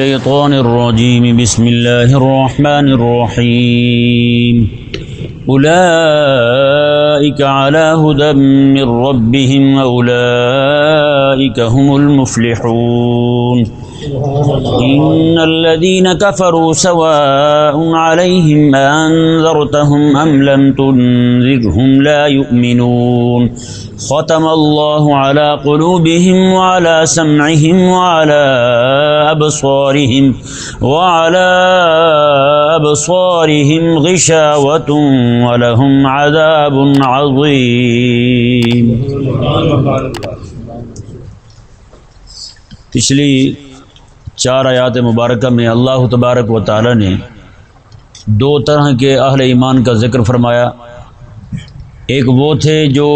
الشيطان الرجيم. بسم الله الرحمن الرحيم. أولئك على هدى من ربهم وأولئك هم المفلحون. إن الذين كفروا سواء عليهم أنذرتهم أم لم تنذرهم لا يؤمنون ختم الله على قلوبهم وعلى سمعهم وعلى أبصارهم وعلى أبصارهم غشاوة ولهم عذاب عظيم. پچھلی چار آیات مبارکہ میں اللہ تبارک و تعالی نے دو طرح کے اہل ایمان کا ذکر فرمایا۔ ایک وہ تھے جو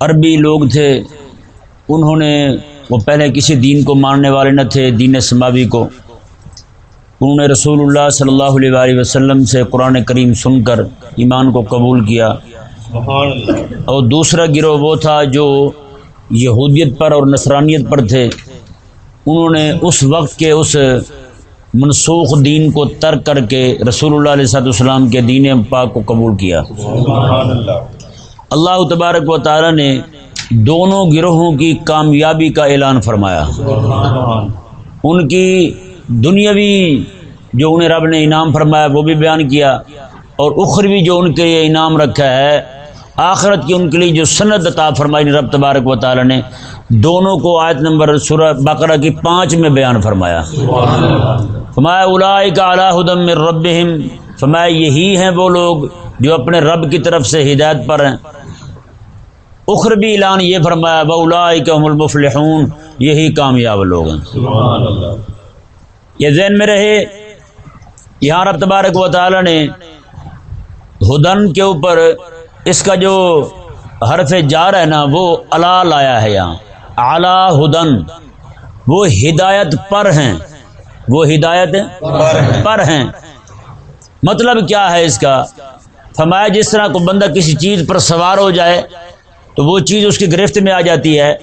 عربی لوگ تھے انہوں نے وہ پہلے کسی دین کو ماننے والے نہ تھے دین سماوی کو۔ انہوں نے رسول اللہ صلی اللہ علیہ وآلہ وسلم سے قرآن کریم سن کر ایمان کو قبول کیا۔ اور دوسرا گروہ وہ تھا جو یہودیت پر اور نصرانیت پر تھے۔ انہوں نے اس وقت کے اس منسوخ دین کو ترک کر کے رسول اللہ علیہ صاحب السلام کے دین پاک کو قبول کیا۔ اللہ تبارک و تعالی نے دونوں گروہوں کی کامیابی کا اعلان فرمایا۔ ان کی دنیاوی جو انہیں رب نے انعام فرمایا وہ بھی بیان کیا اور اخروی جو ان کے لیے انعام رکھا ہے آخرت کی ان کے لیے جو سند عطا فرمائی، رب تبارک و تعالی نے دونوں کو آیت نمبر سورہ بقرہ کی پانچ میں بیان فرمایا۔ فرمایا الائی کا اعلیٰ ہدم رب فرمایا، یہی ہیں وہ لوگ جو اپنے رب کی طرف سے ہدایت پر ہیں۔ اخربی اعلان یہ فرمایا بولا کا المفلحون۔ یہی کامیاب لوگ ہیں۔ یہ ذہن میں رہے، یہاں رب تبارک و تعالی نے ہدن کے اوپر اس کا جو حرف جار ہے نا وہ الا لایا ہے یہاں۔ اعلی ہدن۔ وہ ہدایت پر ہیں۔ وہ ہدایت پر ہیں۔ مطلب کیا ہے اس کا؟ فرمایا جس طرح کو بندہ کسی چیز پر سوار ہو جائے تو وہ چیز اس کی گرفت میں آ جاتی ہے۔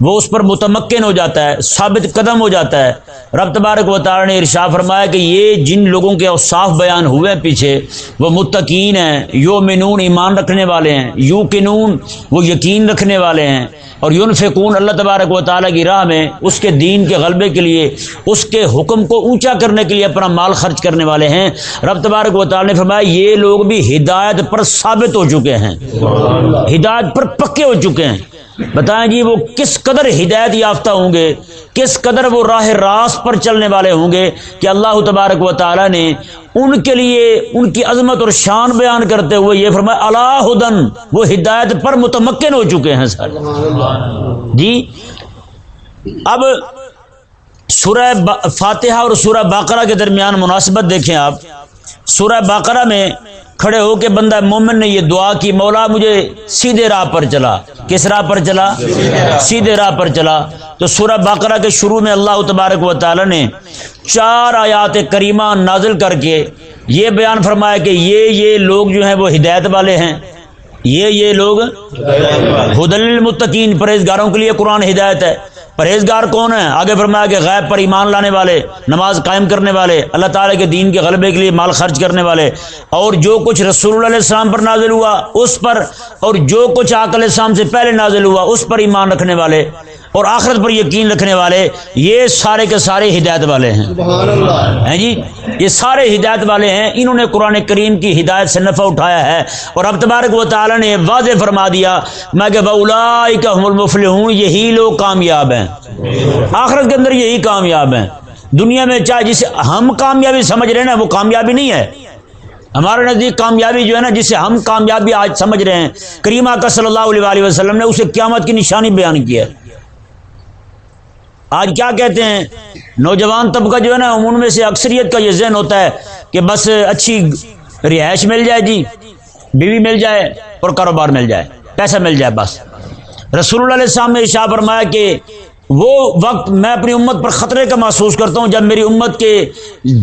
وہ اس پر متمکن ہو جاتا ہے ثابت قدم ہو جاتا ہے۔ رب تبارک و تعالی نے ارشا فرمایا کہ یہ جن لوگوں کے اوصاف بیان ہوئے ہیں پیچھے وہ متقین ہیں یو منون ایمان رکھنے والے ہیں۔ یو کنون وہ یقین رکھنے والے ہیں۔ اور یون فکون اللہ تبارک و تعالیٰ کی راہ میں اس کے دین کے غلبے کے لیے اس کے حکم کو اونچا کرنے کے لیے اپنا مال خرچ کرنے والے ہیں۔ رب تبارک و تعالیٰ نے فرمایا یہ لوگ بھی ہدایت پر ثابت ہو چکے ہیں۔ ہدایت پر پکے ہو چکے ہیں۔ بتائیں جی وہ کس قدر ہدایت یافتہ ہوں گے؟ کس قدر وہ راہ راست پر چلنے والے ہوں گے کہ اللہ تبارک و تعالیٰ نے ان کے لیے ان کی عظمت اور شان بیان کرتے ہوئے یہ فرمایا اللہ ہدن وہ ہدایت پر متمکن ہو چکے ہیں سر۔ جی اب سورہ فاتحہ اور سورہ باقرہ کے درمیان مناسبت دیکھیں آپ۔ سورہ باقرہ میں کھڑے ہو کے بندہ مومن نے یہ دعا کی، مولا مجھے سیدھے راہ پر چلا۔ کس راہ پر چلا؟ سیدھے راہ پر چلا۔ تو سورہ باقرہ کے شروع میں اللہ تبارک و تعالی نے چار آیات کریمہ نازل کر کے یہ بیان فرمایا کہ یہ یہ لوگ جو ہیں وہ ہدایت والے ہیں۔ یہ یہ لوگ حدل المتقین پرہیزگاروں کے لیے قرآن ہدایت ہے۔ پرہیزگار کون ہے آگے فرمایا کہ غیب پر ایمان لانے والے، نماز قائم کرنے والے، اللہ تعالیٰ کے دین کے غلبے کے لیے مال خرچ کرنے والے۔ اور جو کچھ رسول اللہ علیہ السلام پر نازل ہوا، اس پر اور جو کچھ آکل السلام سے پہلے نازل ہوا، اس پر ایمان رکھنے والے۔ اور آخرت پر یقین رکھنے والے یہ سارے کے سارے ہدایت والے ہیں۔ ہیں جی؟ یہ سارے ہدایت والے ہیں۔ انہوں نے قرآن کریم کی ہدایت سے نفع اٹھایا ہے۔ اور اب تبارک و تعالیٰ نے واضح فرما دیا میں کہ بولا کا مفل ہوں یہی لوگ کامیاب ہیں۔ آخرت کے اندر یہی کامیاب ہیں۔ دنیا میں چاہے جسے ہم کامیابی سمجھ رہے ہیں نا وہ کامیابی نہیں ہے۔ ہمارے نزدیک کامیابی جو ہے نا جسے ہم کامیابی آج سمجھ رہے ہیں۔ کریمہ کا صلی اللہ علیہ وسلم نے اسے قیامت کی نشانی بیان کی ہے۔ آج کیا کہتے ہیں؟ نوجوان طبقہ جو ہے نا، ان میں سے اکثریت کا یہ ذہن ہوتا ہے کہ بس اچھی رہائش مل جائے جی بیوی مل جائے اور کاروبار مل جائے، پیسہ مل جائے بس۔ رسول اللہ علیہ السلام نے شاہ فرمایا کہ وہ وقت میں اپنی امت پر خطرے کا محسوس کرتا ہوں جب میری امت کے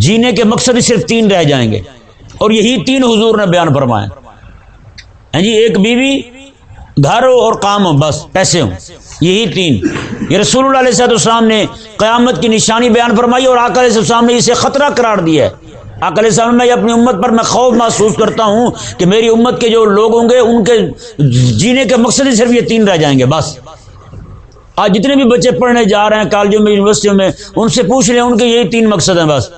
جینے کے مقصد ہی صرف تین رہ جائیں گے۔ اور یہی تین حضور نے بیان فرمایا ہاں جی ایک بیوی گھر ہو اور کام ہو بس پیسے ہوں۔ یہی تین۔ یہ رسول اللہ علیہ صاحب السلام نے قیامت کی نشانی بیان فرمائی اور آکر علیہ السلام نے اسے خطرہ قرار دیا ہے۔ آکل السلام میں اپنی امت پر میں خوف محسوس کرتا ہوں کہ میری امت کے جو لوگ ہوں گے، ان کے جینے کے مقصد ہی صرف یہ تین رہ جائیں گے، بس۔ آج جتنے بھی بچے پڑھنے جا رہے ہیں کالجوں میں، یونیورسٹیوں میں، ان سے پوچھ لیں، ان کے یہی تین مقصد ہیں، بس۔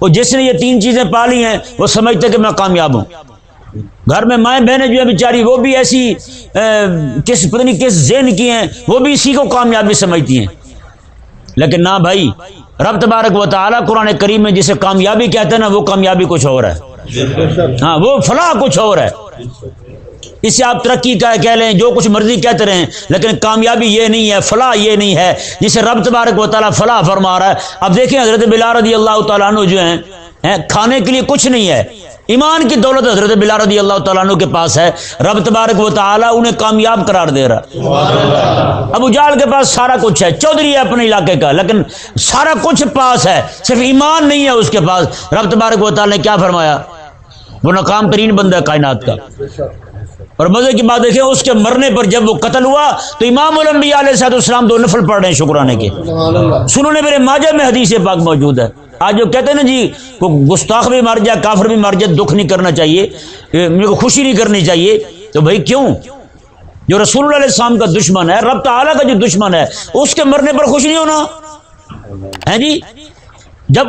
وہ جس نے یہ تین چیزیں پالی ہیں، وہ سمجھتے کہ میں کامیاب ہوں۔ گھر میں مائیں بہنیں جو ہیں بیچاری، وہ بھی ایسی کس پتہ نہیں کس ذہن کی ہیں، وہ بھی اسی کو کامیابی سمجھتی ہیں۔ لیکن نہ بھائی، رب تبارک و تعالیٰ قرآن کریم میں جسے کامیابی کہتے ہیں نا، وہ کامیابی کچھ اور ہے۔ ہاں وہ فلاح کچھ اور ہے۔ اسے آپ ترقی کا کہہ لیں، جو کچھ مرضی کہتے رہیں، لیکن کامیابی یہ نہیں ہے، فلاح یہ نہیں ہے۔ جسے رب تبارک و تعالیٰ فلاح فرما رہا ہے۔ اب دیکھیں حضرت بلال رضی اللہ تعالیٰ عنہ جو ہیں، کھانے کے لیے کچھ نہیں ہے۔ ایمان کی دولت حضرت بلا رضی اللہ تعالیٰ عنہ کے پاس ہے۔ رب تبارک و تعالیٰ انہیں کامیاب قرار دے رہا ابو جال کے پاس سارا کچھ ہے۔ چودھری ہے اپنے علاقے کا، لیکن سارا کچھ پاس ہے۔ صرف ایمان نہیں ہے اس کے پاس۔ رب تبارک و تعالیٰ نے کیا فرمایا؟ وہ ناکام ترین بندہ ہے کائنات کا۔ اور مزے کی بات دیکھیں، اس کے مرنے پر جب وہ قتل ہوا، تو امام الانبیاء علیہ صاحب السلام دو نفل پڑھ رہے ہیں شکرانے کے۔ سنو نے میرے ماجہ میں حدیث پاک موجود ہے۔ آج جو کہتے ہیں نا جی گستاخ بھی مر جائے، کافر بھی مر جائے، دکھ نہیں کرنا چاہیے میرے کو خوشی نہیں کرنی چاہیے۔ تو بھائی کیوں؟ جو رسول اللہ علیہ السلام کا دشمن ہے، رب تعالیٰ کا جو دشمن ہے، اس کے مرنے پر خوش نہیں ہونا۔ ہے جی؟ جب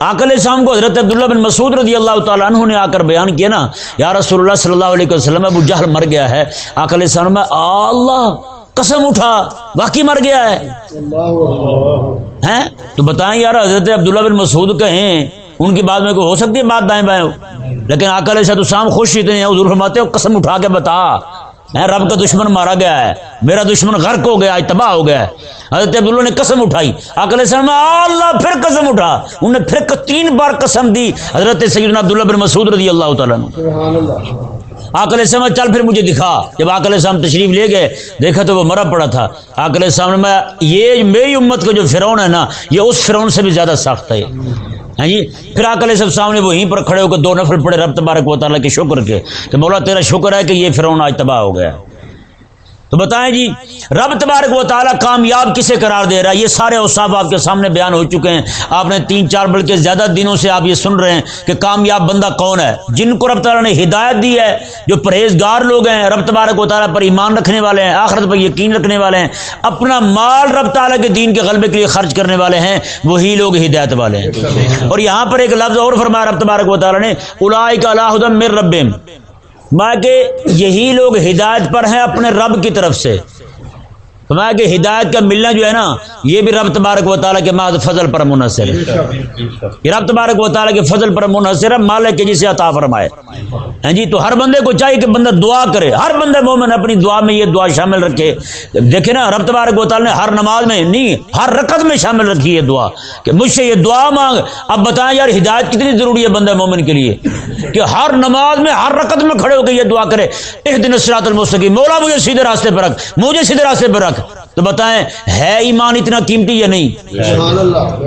آکل السلام کو حضرت عبداللہ بن مسعود رضی اللہ تعالیٰ عنہ نے آ کر بیان کیا نا، یا رسول اللہ صلی اللہ علیہ وسلم، ابو جہل مر گیا ہے۔ آکل السلام میں اللہ قسم اٹھا واقعی مر گیا ہے۔ تو بتائیں یار حضرت عبداللہ بن مسعود کہیں ان کی بات میں کوئی ہو سکتی ہے بات دائیں بائیں؟ لیکن آکل صاحب السلام خوش اتنے حضور فرماتے ہو قسم اٹھا کے بتا۔ رب کا دشمن مارا گیا ہے۔ میرا دشمن غرق ہو گیا تباہ ہو گیا ہے۔ حضرت عبداللہ نے قسم اٹھائی۔ آکل السلام اللہ پھر قسم اٹھا۔ انہوں نے پھر تین بار قسم دی حضرت سیدنا عبداللہ بن مسعود رضی اللہ تعالیٰ آکل سمجھ چل پھر مجھے دکھا۔ جب آکل السلام تشریف لے گئے، دیکھا تو وہ مرا پڑا تھا۔ آکل السلام میں یہ میری امت کا جو فرعون ہے نا، یہ اس فرعون سے بھی زیادہ سخت ہے۔ ہاں جی؟ پھر آکل صاحب سامنے وہیں پر کھڑے ہو کے دو نفل پڑے رب تبارک و تعالیٰ کے شکر کے کہ مولا تیرا شکر ہے کہ یہ فرعون آج تباہ ہو گیا۔ تو بتائیں جی رب تبارک و تعالیٰ کامیاب کسے قرار دے رہا ہے؟ یہ سارے اوساف آپ کے سامنے بیان ہو چکے ہیں۔ آپ نے تین چار بلکہ زیادہ دنوں سے آپ یہ سن رہے ہیں کہ کامیاب بندہ کون ہے۔ جن کو رب تعالیٰ نے ہدایت دی ہے، جو پرہیزگار لوگ ہیں، رب تبارک و تعالیٰ پر ایمان رکھنے والے ہیں، آخرت پر یقین رکھنے والے ہیں، اپنا مال رب تعالیٰ کے دین کے غلبے کے لیے خرچ کرنے والے ہیں، وہی لوگ ہدایت والے ہیں۔ اور یہاں پر ایک لفظ اور فرمایا رب تبارک و تعالیٰ نے الائی کا اللہ مر رب باقی یہی لوگ ہدایت پر ہیں اپنے رب کی طرف سے۔ فرمایا کہ ہدایت کا ملنا جو ہے نا، یہ بھی رب تبارک و تعالیٰ کے ماد فضل پر منحصر ہے۔ یہ رب تبارک و تعالیٰ کے فضل پر منحصر ہے، مالک کے جسے عطا فرمائے۔ ہیں جی تو ہر بندے کو چاہیے کہ بندہ دعا کرے۔ ہر بندے مومن اپنی دعا میں یہ دعا شامل رکھے۔ دیکھیں نا، رب تبارک و تعالیٰ نے ہر نماز میں نہیں، ہر رقط میں شامل رکھی ہے دعا۔ کہ مجھ سے یہ دعا مانگ۔ اب بتائیں یار، ہدایت کتنی ضروری ہے بندہ مومن کے لیے؟ کہ ہر نماز میں، ہر رقط میں کھڑے ہو کے یہ دعا کرے۔ ایک دن سرات المستقی مولا مجھے سیدھے راستے پر رکھ، مجھے سیدھے راستے پر رکھ۔ تو بتائیں ہے ایمان اتنا قیمتی یا نہیں؟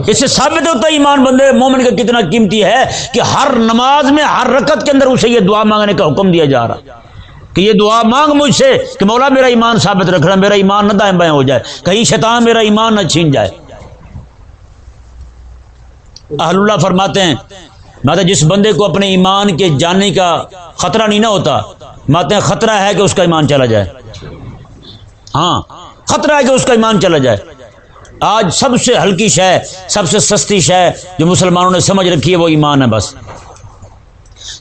اس سے ثابت ہوتا ہے ایمان بندے مومن کا کتنا قیمتی ہے کہ ہر نماز میں ہر رکت کے اندر اسے یہ دعا مانگنے کا حکم دیا جا رہا۔ کہ یہ دعا مانگ مجھ سے کہ مولا میرا ایمان ثابت رکھ رہا میرا ایمان نہ دائیں بائیں ہو جائے کہیں شیطان میرا ایمان نہ چھین جائے۔ اہل اللہ فرماتے ہیں ماتے جس بندے کو اپنے ایمان کے جاننے کا خطرہ نہیں نہ ہوتا ماتے ہیں خطرہ ہے کہ اس کا ایمان چلا جائے۔ ہاں۔ خطرہ ہے کہ اس کا ایمان چلا جائے۔ آج سب سے ہلکی شے، سب سے سستی شے جو مسلمانوں نے سمجھ رکھی ہے وہ ایمان ہے بس۔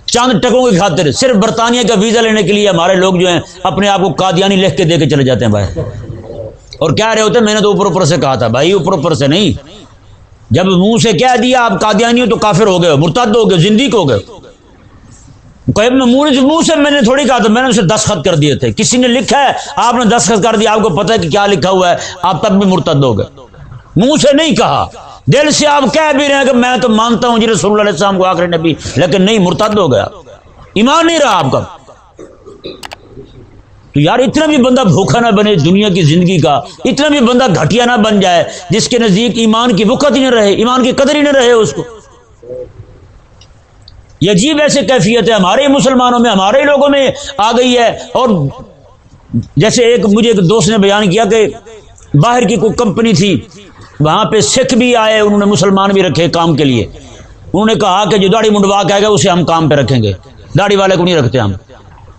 چاند ٹکوں کی خاطر صرف برطانیہ کا ویزا لینے کے لیے ہمارے لوگ جو ہیں اپنے آپ کو قادیانی لکھ کے دے کے چلے جاتے ہیں بھائی۔ اور کیا رہے ہوتے ہیں، میں نے تو اوپر اوپر سے کہا تھا، بھائی اوپر اوپر سے نہیں۔ جب منہ سے کہہ دیا آپ قادیانی ہو تو کافر ہو گئے مرتد ہو گئے زندگی ہو گئے منہ سے میں نے تھوڑی کہا تھا، میں نے اسے دستخط کر دیے تھے۔ کسی نے لکھا ہے، آپ نے دستخط کر دیا، آپ کو پتا ہے کہ کیا لکھا ہوا ہے، آپ تب بھی مرتد ہو گئے۔ منہ سے نہیں کہا۔ دل سے آپ کہہ بھی رہے ہیں کہ میں تو مانتا ہوں جی رسول اللہ علیہ السلام کو آخر نبی، لیکن نہیں، مرتد ہو گیا۔ ایمان نہیں رہا آپ کا۔ تو یار، اتنا بھی بندہ بھوکا نہ بنے دنیا کی زندگی کا، اتنا بھی بندہ گھٹیا نہ بن جائے، جس کے نزدیک ایمان کی وقت ہی نہ رہے، ایمان کی قدر ہی نہ رہے اس کو۔ یہ عجیب ایسے کیفیت ہے ہمارے مسلمانوں میں ہمارے لوگوں میں آ گئی ہے۔ اور جیسے ایک مجھے ایک دوست نے بیان کیا کہ باہر کی کوئی کمپنی تھی وہاں پہ سکھ بھی آئے انہوں نے مسلمان بھی رکھے کام کے لیے۔ انہوں نے کہا کہ جو داڑھی منڈوا کے آئے گا اسے ہم کام پہ رکھیں گے۔ داڑھی والے کو نہیں رکھتے ہم۔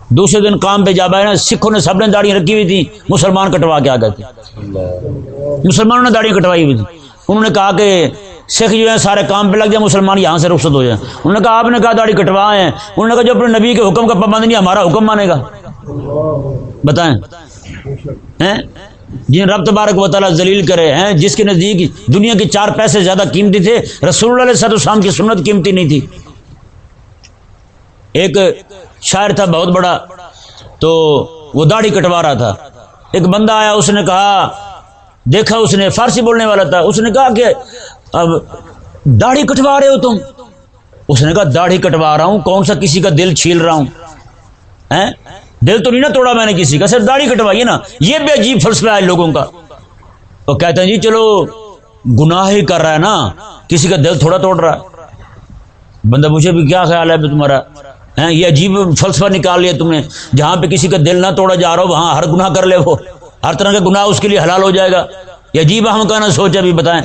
دوسرے دن کام پہ جا پائے نا سکھوں نے سب نے داڑھی رکھی ہوئی تھی مسلمان کٹوا کے آ گئے تھے۔ مسلمانوں نے داڑھی کٹوائی ہوئی تھی۔ انہوں نے کہا کہ سکھ جو ہے سارے کام پہ لگ جائیں، مسلمان یہاں سے رخصت ہو جائیں۔ انہوں نے کہا، آپ نے کہا داڑھی کٹوائے ہیں۔ انہوں نے کہا، جو اپنے نبی کے حکم کا پابند نہیں، ہمارا حکم مانے گا۔ بتائیں۔ ہیں؟ جن رب تبارک و تعالیٰ ذلیل کرے ہیں، جس کے نزدیک دنیا کے چار پیسے زیادہ قیمتی تھے، رسول اللہ علیہ صد السلام کی سنت قیمتی نہیں تھی۔ ایک شاعر تھا، بہت بڑا، تو وہ داڑھی کٹوا رہا تھا۔ ایک بندہ آیا، اس نے کہا، دیکھا، اس نے فارسی بولنے والا تھا۔ اس نے کہا کہ اب داڑھی کٹوا رہے ہو تم۔ اس نے کہا، داڑھی کٹوا رہا ہوں، کون سا کسی کا دل چھیل رہا ہوں؟ دل تو نہیں نا توڑا میں نے کسی کا، صرف داڑھی کٹوائی ہے نا۔ یہ بھی عجیب فلسفہ ہے لوگوں کا۔ وہ کہتے ہیں جی چلو، گناہ ہی کر رہا ہے نا۔ کسی کا دل تھوڑا توڑ رہا ہے۔ بندہ مجھے بھی کیا خیال ہے بھی تمہارا؟ یہ عجیب فلسفہ نکال لیا تم نے۔ جہاں پہ کسی کا دل نہ توڑا جا رہا ہو، وہاں ہر گناہ کر لے وہ۔ ہر طرح کا گناہ اس کے لیے حلال ہو جائے گا۔ یہ عجیب ہم کہنا سوچا بھی بتائیں۔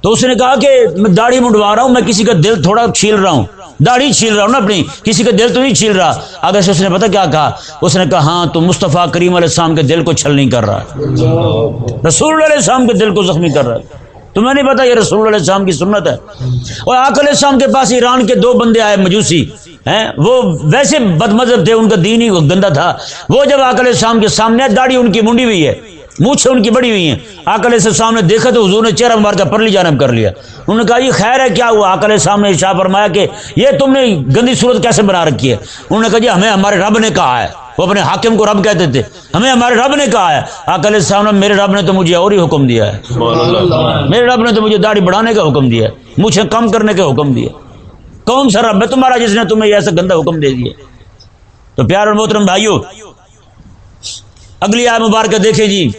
تو اس نے کہا کہ میں داڑھی منڈوا رہا ہوں، میں کسی کا دل تھوڑا چھیل رہا ہوں۔ داڑھی چھیل رہا ہوں نا اپنی، کسی کا دل تو نہیں چھیل رہا۔ اگر سے اس نے پتا کیا کہا؟ اس نے کہا ہاں تو مصطفیٰ کریم علیہ السلام کے دل کو چھل نہیں کر رہا۔ رسول علیہ السلام کے دل کو زخمی کر رہا۔ تمہیں نہیں پتا یہ رسول علیہ السلام کی سنت ہے۔ اور آک علیہ السلام کے پاس ایران کے دو بندے آئے، مجوسی، ہیں، وہ ویسے بد مذہب تھے، ان کا دین ہی گندا تھا۔ وہ جب آک علیہ السلام کے سامنے داڑھی ان کی منڈی ہوئی ہے۔ منہ ان کی بڑی ہوئی ہیں۔ آکل السلام نے دیکھا تو حضور نے چہرہ مار پرلی جانب کر لیا۔ انہوں نے کہا، یہ خیر ہے، کیا ہوا؟ آکل السلام نے شاہ فرمایا کہ یہ تم نے گندی صورت کیسے بنا رکھی ہے؟ انہوں نے کہا جی ہمیں ہمارے رب نے کہا ہے۔ وہ اپنے حاکم کو رب کہتے تھے۔ ہمیں ہمارے رب نے کہا ہے۔ آکل السلام نے میرے رب نے تو مجھے اور ہی حکم دیا ہے۔ میرے رب نے تو مجھے داڑھی بڑھانے کا حکم دیا ہے، مجھے کم کرنے کا حکم دیا کون سا رب ہے تمہارا جس نے تمہیں ایسا گندا حکم دے دیا؟ تو پیار اور محترم بھائیو، اگلی آئے مبارکہ دیکھیں جی۔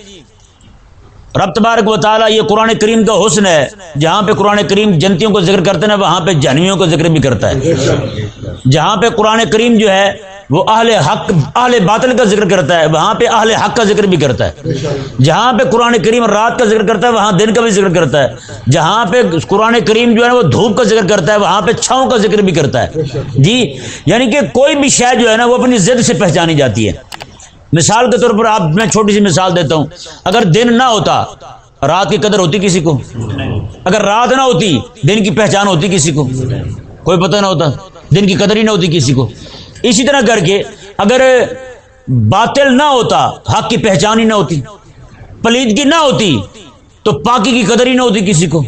رب تبارک و تعالیٰ یہ قرآن کریم کا حسن ہے، جہاں پہ قرآن کریم جنتیوں کو ذکر کرتے ہیں، وہاں پہ جہنویوں کو ذکر بھی کرتا ہے۔ جہاں پہ قرآن کریم جو ہے، وہ اہل حق، اہل باطل کا ذکر کرتا ہے، وہاں پہ اہل حق کا ذکر بھی کرتا ہے۔ جہاں پہ قرآن کریم رات کا ذکر کرتا ہے، وہاں دن کا بھی ذکر کرتا ہے۔ جہاں پہ قرآن کریم جو ہے، وہ دھوپ کا ذکر کرتا ہے، وہاں پہ چھاؤں کا ذکر بھی کرتا ہے۔ جی یعنی کہ کوئی بھی شے جو ہے نا، وہ اپنی ضد سے پہچانی جاتی ہے۔ مثال کے طور پر آپ میں چھوٹی سی مثال دیتا ہوں۔ اگر دن نہ ہوتا، رات کی قدر ہوتی کسی کو؟ اگر رات نہ ہوتی، دن کی پہچان ہوتی کسی کو؟ کوئی پتہ نہ ہوتا، دن کی قدر ہی نہ ہوتی کسی کو۔ اسی طرح کر کے اگر باطل نہ ہوتا، حق کی پہچان ہی نہ ہوتی، پلیدگی نہ ہوتی تو پاکی کی قدر ہی نہ ہوتی کسی کو؟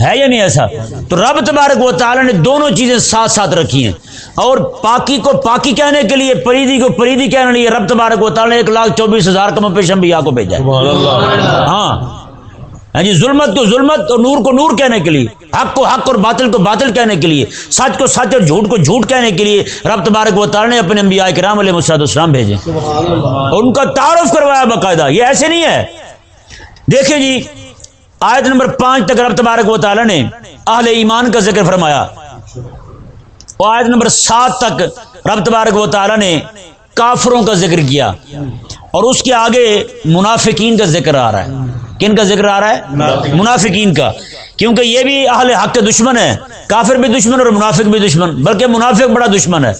ہے یا نہیں ایسا؟ تو رب تبارک و تعالی نے دونوں چیزیں ساتھ ساتھ رکھی ہیں۔ اور پاکی کو پاکی کہنے کے لیے پریدی کو پریدی کہنے کے لیے رب تبارک و تعالی نے ایک لاکھ چوبیس ہزار کم پیشم بھی کو بھیجا ہاں۔ جی ظلمت کو ظلمت اور نور کو نور کہنے کے لیے حق کو حق اور باطل کو باطل کہنے کے لیے سچ کو سچ اور جھوٹ کو جھوٹ کہنے کے لیے رب تبارک و تعالی نے اپنے انبیاء کرام علیہ مساد السلام بھیجے۔ اور ان کا تعارف کروایا باقاعدہ۔ یہ ایسے نہیں ہے۔ دیکھیں جی آیت نمبر پانچ تک رب تبارک و تعالی نے اہل ایمان کا ذکر فرمایا۔ اور آیت نمبر سات تک رب تبارک و تعالی نے کافروں کا ذکر کیا۔ اور اس کے آگے منافقین کا ذکر آ رہا ہے۔ کن کا ذکر آ رہا ہے؟ منافقین کا۔ کیونکہ یہ بھی اہل حق کے دشمن ہے کافر بھی دشمن اور منافق بھی دشمن۔ بلکہ منافق بڑا دشمن ہے۔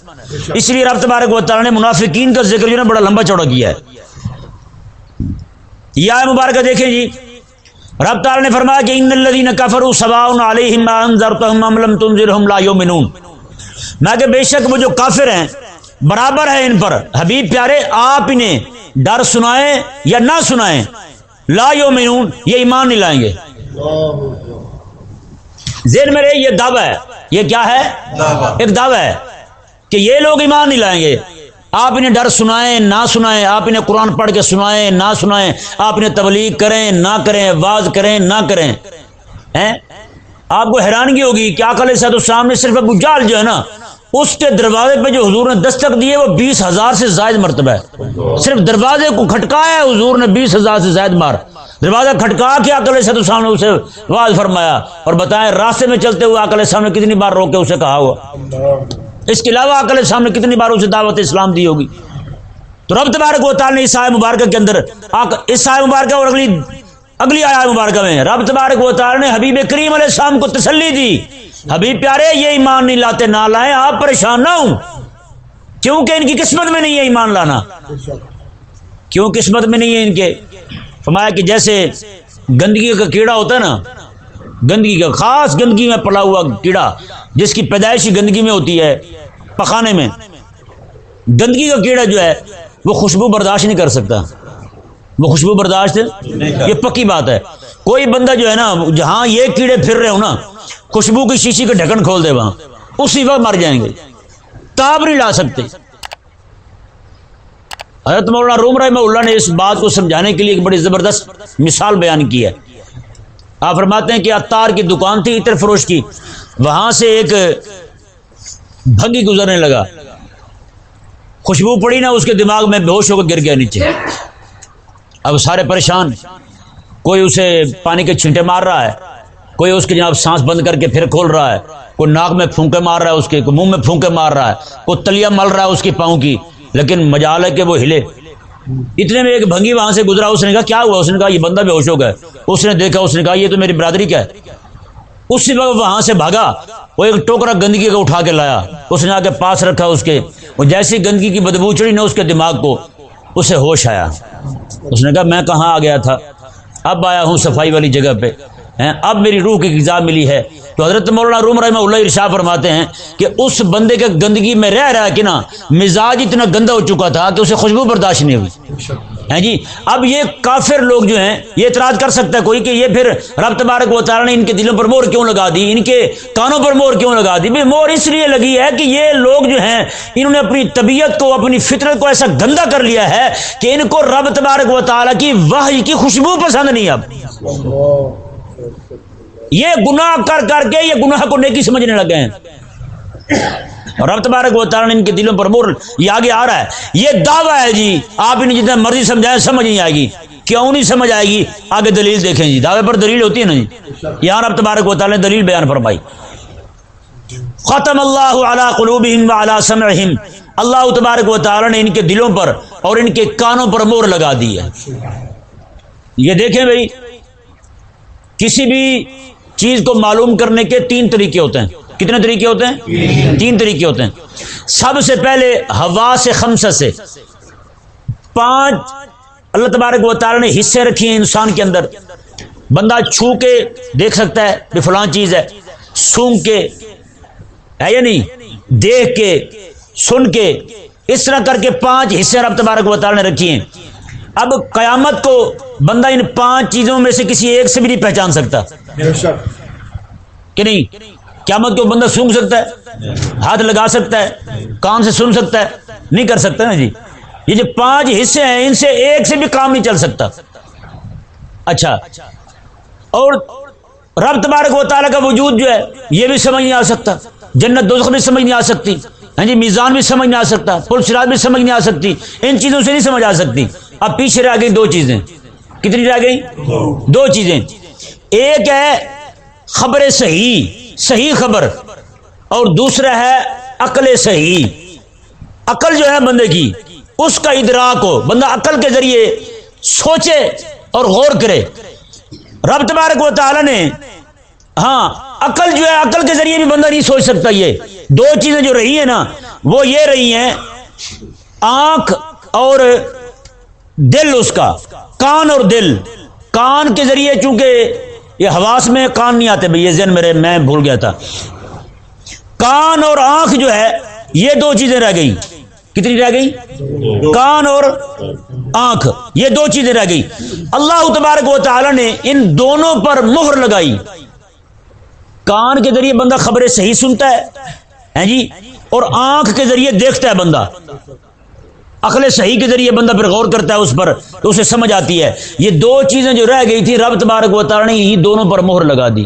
اس لیے رب تبارک و تعالی نے منافقین کا ذکر جو ہے بڑا لمبا چوڑا کیا ہے۔ یہ مبارکہ دیکھیں جی۔ رب تعالی نے فرمایا کہ ان الذين كفروا سواء عليهم ما انذرتهم ام لم تنذرهم لا يؤمنون میں کہ بے شک وہ جو کافر ہیں برابر ہے ان پر۔ حبیب پیارے آپ انہیں ڈر سنائیں یا نہ سنائیں لا یؤمنون یہ ایمان نہیں لائیں گے۔ ذہن میں رہے یہ دعویٰ ہے۔ یہ کیا ہے؟ ایک دعویٰ ہے کہ یہ لوگ ایمان نہیں لائیں گے۔ آپ انہیں ڈر سنائیں، نہ سنائیں، آپ انہیں قرآن پڑھ کے سنائیں، نہ سنائیں، آپ انہیں تبلیغ کریں، نہ کریں واز کریں، نہ کریں۔ آپ کو حیرانگی ہوگی کیا کل صاحب السلام نے صرف ابو جال جو ہے نا، اس کے دروازے پہ جو حضور نے دستک دیے، وہ بیس ہزار سے زائد مرتبہ ہے۔ صرف دروازے کو کھٹکایا حضور نے بیس ہزار سے زائد مار۔ دروازہ کھٹکا کے اکل صاحب السلام نے اسے واضح فرمایا اور بتائیں، راستے میں چلتے ہوئے اکل صاحب نے کتنی بار روک کے اسے کہا ہوا؟ اس کے علاوہ اکل صاحب نے کتنی بار اسے دعوت اسلام دی ہوگی؟ تو رب تبارک و تعالی نے اس آئے مبارکہ کے اندر اس آئے مبارکہ اور اگلی اگلی آیا مبارکہ میں رب تبارک و تعالی نے حبیب کریم علیہ السلام کو تسلی دی۔ حبیب پیارے، یہ ایمان نہیں لاتے، نہ لائیں، آپ پریشان نہ ہوں۔ کیونکہ ان کی قسمت میں نہیں ہے ایمان لانا۔ کیوں قسمت میں نہیں ہے ان کے؟ فرمایا کہ جیسے گندگی کا کیڑا ہوتا ہے نا، گندگی کا خاص گندگی میں پلا ہوا کیڑا۔ جس کی پیدائشی گندگی میں ہوتی ہے پخانے میں۔ گندگی کا کیڑا جو ہے وہ خوشبو برداشت نہیں کر سکتا۔ وہ خوشبو برداشت یہ پکی بات ہے۔ کوئی بندہ جو ہے نا جہاں یہ کیڑے پھر رہے ہو نا خوشبو کی شیشی کا ڈھکن کھول دے وہاں اسی وقت مر جائیں گے۔ تاب نہیں لا سکتے۔ حضرت مولانا روم رحمہ اللہ نے اس بات کو سمجھانے کے لیے ایک بڑی زبردست مثال بیان کی ہے۔ آپ فرماتے ہیں کہ اتار کی دکان تھی عطر فروش کی۔ وہاں سے ایک بھنگی گزرنے لگا۔ خوشبو پڑی نا، اس کے دماغ میں بے ہوش ہو کر گر گیا نیچے۔ اب سارے پریشان۔ کوئی اسے پانی کے چھنٹے مار رہا ہے۔ کوئی اس کے جناب سانس بند کر کے پھر کھول رہا ہے۔ کوئی ناک میں پھونکے مار رہا ہے، اس کے کوئی منہ میں پھونکے مار رہا ہے۔ کوئی تلیا مل رہا ہے اس کی پاؤں کی۔ لیکن مجال ہے کہ وہ ہلے۔ اتنے میں ایک بھنگی وہاں سے گزرا، اس نے کہا، کیا ہوا؟ اس نے کہا، یہ بندہ بے ہوش ہو گیا اس نے دیکھا، اس نے کہا، یہ تو میری برادری کیا ہے۔ اسی وقت وہاں سے بھاگا۔ وہ ایک ٹوکرا گندگی کا اٹھا کے لایا۔ اس نے آ کے پاس رکھا اس کے۔ وہ جیسی گندگی کی بدبو چڑی نا اس کے دماغ کو، اسے ہوش آیا۔ اس نے کہا، میں کہاں آ گیا تھا؟ اب آیا ہوں صفائی والی جگہ پہ۔ اب میری روح کی غذا ملی ہے۔ تو حضرت مولانا روم رحمہ اللہ ارشا فرماتے ہیں کہ اس بندے کے گندگی میں رہ رہا کہ نا مزاج اتنا گندا ہو چکا تھا کہ اسے خوشبو برداشت نہیں ہوئی۔ جی؟ اب یہ کافر لوگ جو ہیں، یہ اعتراض کر سکتا ہے کوئی کہ یہ پھر رب تبارک و تعالی نے ان کے دلوں پر مور کیوں لگا دی؟ ان کے کانوں پر مور کیوں لگا دی؟ بھائی مور اس لیے لگی ہے کہ یہ لوگ جو ہیں، انہوں نے اپنی طبیعت کو، اپنی فطرت کو ایسا گندا کر لیا ہے کہ ان کو رب تبارک و تعالی کی واہ کی خوشبو پسند نہیں اب۔ یہ گناہ کر کر کے، یہ گناہ کو نیکی سمجھنے لگے ہیں۔ اور رب تبارک و تعالی نے ان کے دلوں پر مور یہ آگے آ رہا ہے۔ یہ دعویٰ ہے جی آپ انہیں جتنا مرضی سمجھائیں، سمجھ نہیں آئے گی۔ کیوں نہیں سمجھ آئے گی؟ آگے دلیل دیکھیں جی دعوے پر دلیل ہوتی ہے نا جی۔ یہاں رب تبارک و تعالی نے دلیل بیان فرمائی۔ ختم اللہ علی قلوبہم وعلی سمعہم۔ اللہ تبارک و تعالی نے ان کے دلوں پر اور ان کے کانوں پر مور لگا دی ہے۔ یہ دیکھیں بھائی، کسی بھی چیز کو معلوم کرنے کے تین طریقے ہوتے ہیں۔ کتنے طریقے ہوتے ہیں؟ تین طریقے ہوتے ہیں۔ سب سے پہلے ہوا سے خمس سے۔ پانچ اللہ تبارک و تعالی نے حصے رکھی ہیں انسان کے اندر۔ بندہ چھو کے دیکھ سکتا ہے کہ فلان چیز ہے۔ سونگ کے ہے یا نہیں؟ دیکھ کے سن کے۔ اس طرح کر کے پانچ حصے رب تبارک و تعالی نے رکھی ہیں۔ اب قیامت کو بندہ ان پانچ چیزوں میں سے کسی ایک سے بھی نہیں پہچان سکتا۔ کہ نہیں؟ قیامت کو بندہ سونگ سکتا ہے، ہاتھ لگا سکتا ہے، کان سے سن سکتا ہے، نہیں کر سکتا نا جی۔ یہ جو پانچ حصے ہیں، ان سے ایک سے بھی کام نہیں چل سکتا۔ اچھا۔ اور رب تبارک و تعالیٰ کا وجود جو ہے، یہ بھی سمجھ نہیں آ سکتا۔ جنت دوزخ بھی سمجھ نہیں آ سکتی۔ ہاں جی میزان بھی سمجھ نہیں آ سکتا۔ پلسرات بھی سمجھ نہیں آ سکتی۔ ان چیزوں سے نہیں سمجھ آ سکتی۔ اب پیچھے رہ گئی دو چیزیں۔ کتنی رہ گئی؟ دو چیزیں۔ ایک ہے خبر صحیح۔ صحیح خبر اور دوسرا ہے عقل صحیح۔ عقل جو ہے بندے کی اس کا ادراک ہو۔ بندہ عقل کے ذریعے سوچے اور غور کرے۔ رب تبارک و تعالی نے ہاں عقل جو ہے، عقل کے ذریعے بھی بندہ نہیں سوچ سکتا۔ یہ دو چیزیں جو رہی ہیں نا، وہ یہ رہی ہیں، آنکھ اور دل اس کا، کان اور دل۔ کان کے ذریعے چونکہ یہ حواس میں کان نہیں آتے بھائی، یہ ذہن میرے میں بھول گیا تھا۔ کان اور آنکھ جو ہے، یہ دو چیزیں رہ گئی کتنی رہ گئی کان اور آنکھ۔ یہ دو چیزیں رہ گئی اللہ تبارک و تعالی نے ان دونوں پر مہر لگائی۔ کان کے ذریعے بندہ خبریں صحیح سنتا ہے جی؟ اور آنکھ کے ذریعے دیکھتا ہے بندہ۔ عقل صحیح کے ذریعے بندہ پھر غور کرتا ہے اس پر، تو اسے سمجھ آتی ہے۔ یہ دو چیزیں جو رہ گئی تھی رب تبارک و تعالی نے ہی دونوں پر مہر لگا دی۔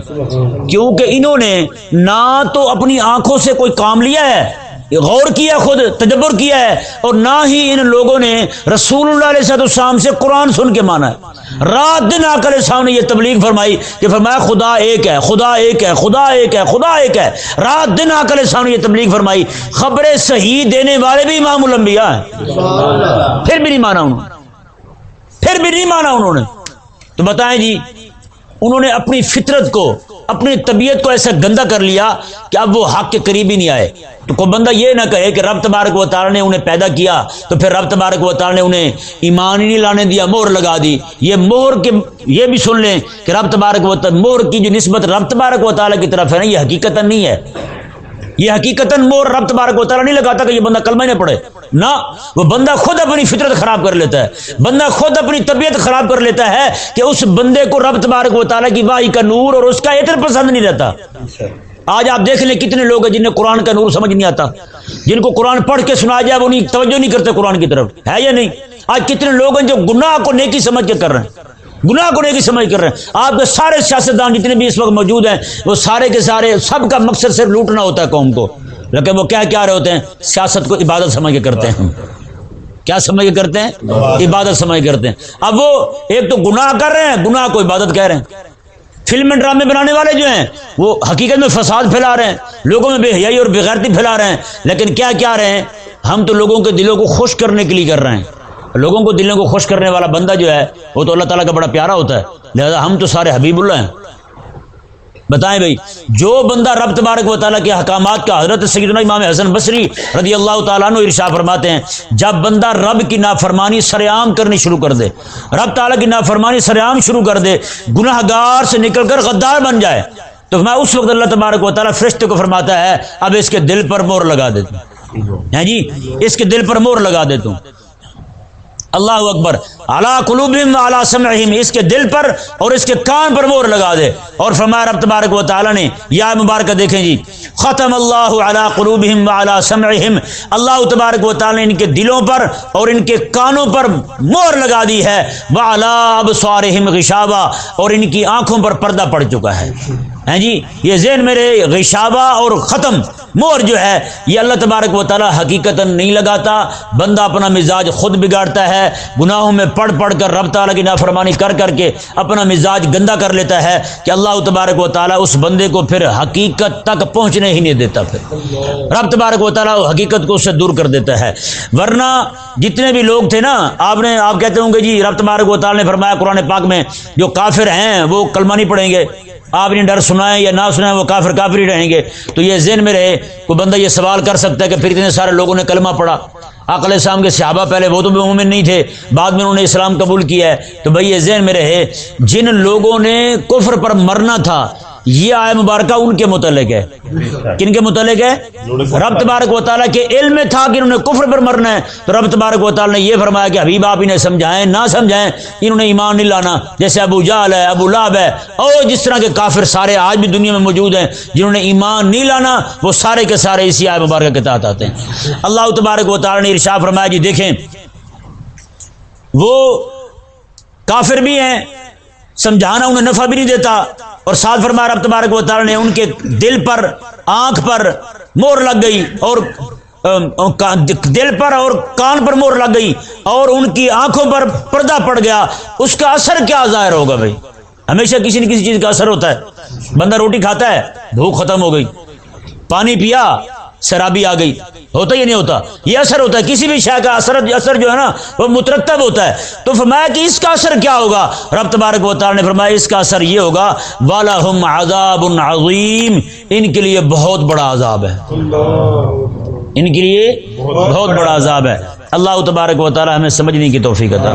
کیونکہ انہوں نے نہ تو اپنی آنکھوں سے کوئی کام لیا ہے غور کیا خود تجبر کیا ہے، اور نہ ہی ان لوگوں نے رسول اللہ علیہ السلام سے قرآن سن کے مانا ہے۔ رات دن آ کر نے یہ تبلیغ فرمائی کہ فرمایا خدا ایک ہے، خدا ایک ہے، خدا ایک ہے، خدا ایک ہے۔ رات دن آ کر نے یہ تبلیغ فرمائی۔ خبریں صحیح دینے والے بھی امام الانبیاء ہیں۔ پھر بھی نہیں مانا انہوں نے۔ پھر بھی نہیں مانا انہوں نے۔ تو بتائیں جی انہوں نے اپنی فطرت کو، اپنی طبیعت کو ایسا گندا کر لیا کہ اب وہ حق کے قریب ہی نہیں آئے۔ تو کوئی بندہ یہ نہ کہے کہ رب تبارک و تعالی نے انہیں پیدا کیا، تو پھر رب تبارک و تعالی نے انہیں ایمان ہی نہیں لانے دیا، مہر لگا دی۔ یہ مہر کے یہ بھی سن لیں کہ رب تبارک و مہر کی جو نسبت رب تبارک و تعالی کی طرف ہے نا، یہ حقیقت نہیں ہے۔ یہ حقیقت مور رب تبارک و تعالی نہیں لگاتا کہ یہ بندہ کلمہ نہ پڑھے۔ نہ، وہ بندہ خود اپنی فطرت خراب کر لیتا ہے۔ بندہ خود اپنی طبیعت خراب کر لیتا ہے کہ اس بندے کو رب تبارک و تعالیٰ کی واہی کا نور اور اس کا عطر پسند نہیں رہتا۔ آج آپ دیکھ لیں کتنے لوگ ہیں جنہیں قرآن کا نور سمجھ نہیں آتا۔ جن کو قرآن پڑھ کے سنا جائے وہ نہیں توجہ نہیں کرتے قرآن کی طرف۔ ہے یا نہیں؟ آج کتنے لوگ ہیں جو گناہ کو نیکی سمجھ کے کر رہے ہیں۔ گناہ کو نیکی سمجھ کر رہے ہیں۔ آپ کے سارے سیاستدان جتنے بھی اس وقت موجود ہیں، وہ سارے کے سارے سب کا مقصد صرف لوٹنا ہوتا ہے قوم کو۔ لیکن وہ کیا کیا رہے ہوتے ہیں؟ سیاست کو عبادت سمجھ کے کرتے ہیں۔ کیا سمجھ کے کرتے ہیں؟ عبادت سمجھ کے کرتے ہیں۔ اب وہ ایک تو گناہ کر رہے ہیں، گناہ کو عبادت کہہ رہے ہیں۔ فلم ڈرامے بنانے والے جو ہیں، وہ حقیقت میں فساد پھیلا رہے ہیں، لوگوں میں بے حیائی اور بغیرتی پھیلا رہے ہیں۔ لیکن کیا کیا رہے ہیں؟ ہم تو لوگوں کے دلوں کو خوش کرنے کے لیے کر رہے ہیں۔ لوگوں کو دلوں کو خوش کرنے والا بندہ جو ہے، وہ تو اللہ تعالیٰ کا بڑا پیارا ہوتا ہے۔ لہذا ہم تو سارے حبیب اللہ ہیں۔ بتائیں بھائی جو بندہ رب تبارک و تعالیٰ کے حکامات کا حضرت سیدنا امام حسن بصری رضی اللہ تعالیٰ عنہ ارشا فرماتے ہیں جب بندہ رب کی نافرمانی سر عام کرنی شروع کر دے رب تعالیٰ کی نافرمانی سر عام شروع کر دے گناہ گار سے نکل کر غدار بن جائے تو میں اس وقت اللہ تبارک و تعالیٰ فرشتے کو فرماتا ہے اب اس کے دل پر مور لگا دیتا ہوں جی۔ اس کے دل پر مور لگا دیتا ہوں اللہ اکبر اعلیٰ قلوبہم اعلیٰ سمعہم، اس کے دل پر اور اس کے کان پر مور لگا دے۔ اور فرمایا، رب تبارک و تعالی نے، یا مبارکہ دیکھیں جی ختم اللہ علی قلوبہم وعلی سمعہم۔ اللہ تبارک و تعالی نے ان کے دلوں پر اور ان کے کانوں پر مور لگا دی ہے۔ وعلی ابصارہم غشاوہ اور ان کی آنکھوں پر پردہ پڑ چکا ہے۔ ہیں جی؟ یہ ذہن میرے غشابہ اور ختم، مور جو ہے، یہ اللہ تبارک و تعالیٰ حقیقت نہیں لگاتا۔ بندہ اپنا مزاج خود بگاڑتا ہے، گناہوں میں پڑھ پڑھ کر رب تعالیٰ کی نافرمانی کر کر کے اپنا مزاج گندا کر لیتا ہے کہ اللہ تبارک و تعالیٰ اس بندے کو پھر حقیقت تک پہنچنے ہی نہیں دیتا پھر۔ رب تبارک و تعالیٰ حقیقت کو اس سے دور کر دیتا ہے۔ ورنہ جتنے بھی لوگ تھے نا، آپ نے، آپ کہتے ہوں گے جی رب تبارک و تعالیٰ نے فرمایا قرآن پاک میں جو کافر ہیں وہ کلمہ نہیں پڑھیں گے۔ آپ نے ڈر سنائے یا نہ سنائے وہ کافر کافر ہی رہیں گے۔ تو یہ ذہن میں رہے کوئی بندہ یہ سوال کر سکتا ہے کہ پھر اتنے سارے لوگوں نے کلمہ پڑھا۔ عقل اسلام کے صحابہ پہلے وہ تو بھی مومن نہیں تھے، بعد میں انہوں نے اسلام قبول کیا ہے۔ تو بھائی یہ ذہن میں رہے، جن لوگوں نے کفر پر مرنا تھا یہ آئے مبارکہ ان کے متعلق ہے۔ کن کے متعلق ہے؟ رب تبارک و تعالیٰ کے علم میں تھا کہ انہوں نے کفر پر مرنا ہے۔ تو رب تبارک و تعالیٰ نے یہ فرمایا کہ حبیب آپ انہیں سمجھائیں، نہ سمجھائیں، انہوں نے ایمان نہیں لانا۔ جیسے ابو جال ہے، ابو لاب ہے، اور جس طرح کے کافر سارے آج بھی دنیا میں موجود ہیں، جنہوں نے ایمان نہیں لانا، وہ سارے کے سارے اسی آئے مبارکہ کے تحت آتے ہیں۔ اللہ تبارک و تعالیٰ نے ارشا فرمایا جی دیکھیں، وہ کافر بھی ہیں سمجھانا انہیں نفع بھی نہیں دیتا اور ساتھ فرما رب تبارک و تعالی نے ان کے دل پر، آنکھ پر مور لگ گئی اور دل پر اور کان پر مور لگ گئی اور ان کی آنکھوں پر پردہ پڑ گیا۔ اس کا اثر کیا ظاہر ہوگا بھائی؟ ہمیشہ کسی نہ کسی چیز کا اثر ہوتا ہے۔ بندہ روٹی کھاتا ہے، بھوک ختم ہو گئی۔ پانی پیا شرابی آ گئی۔ ہوتا ہی نہیں ہوتا؟ یہ اثر ہوتا ہے۔ کسی بھی شے کا اثر اثر جو ہے نا، وہ مترتب ہوتا ہے۔ تو فرمایا کہ اس کا اثر کیا ہوگا؟ رب تبارک و تعالی نے فرمایا، اس کا اثر یہ ہوگا والا عذاب عظیم ان کے لیے بہت بڑا عذاب ہے۔ ان کے لیے بہت بڑا عذاب ہے۔ اللہ تبارک و تعالی ہمیں سمجھنے کی توفیق عطا